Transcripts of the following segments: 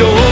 sure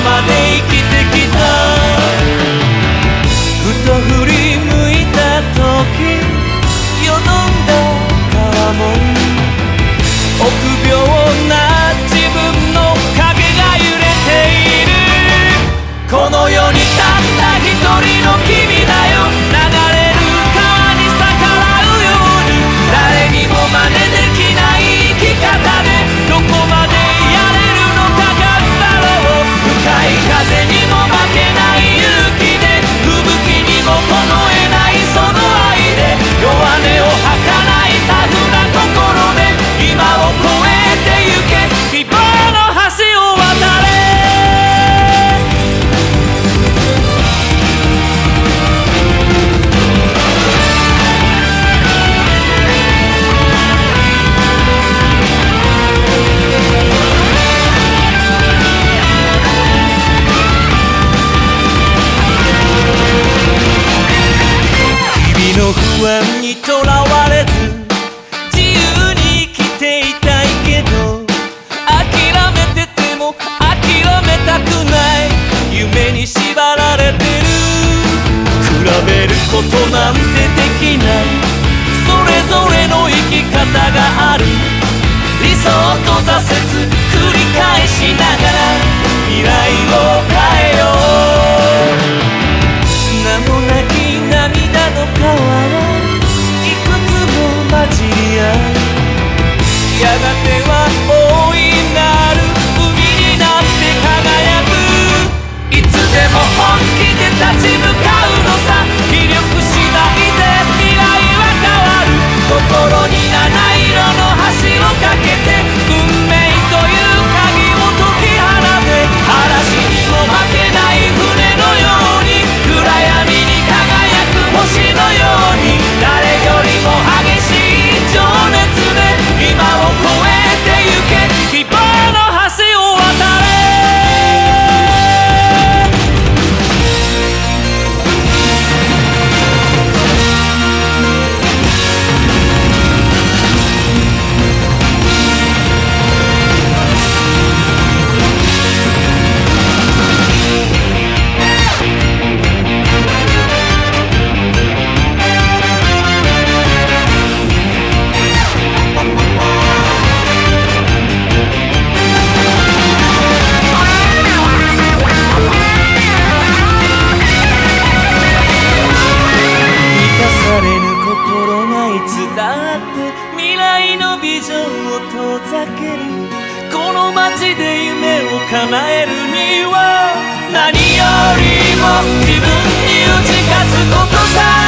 ことなんてできない。それぞれの生き方がある。理想と挫折繰り返しながら未来を変えよう。名もなき涙の川はいくつも混じり合う。やがては叶えるには何よりも自分に打ち勝つことさ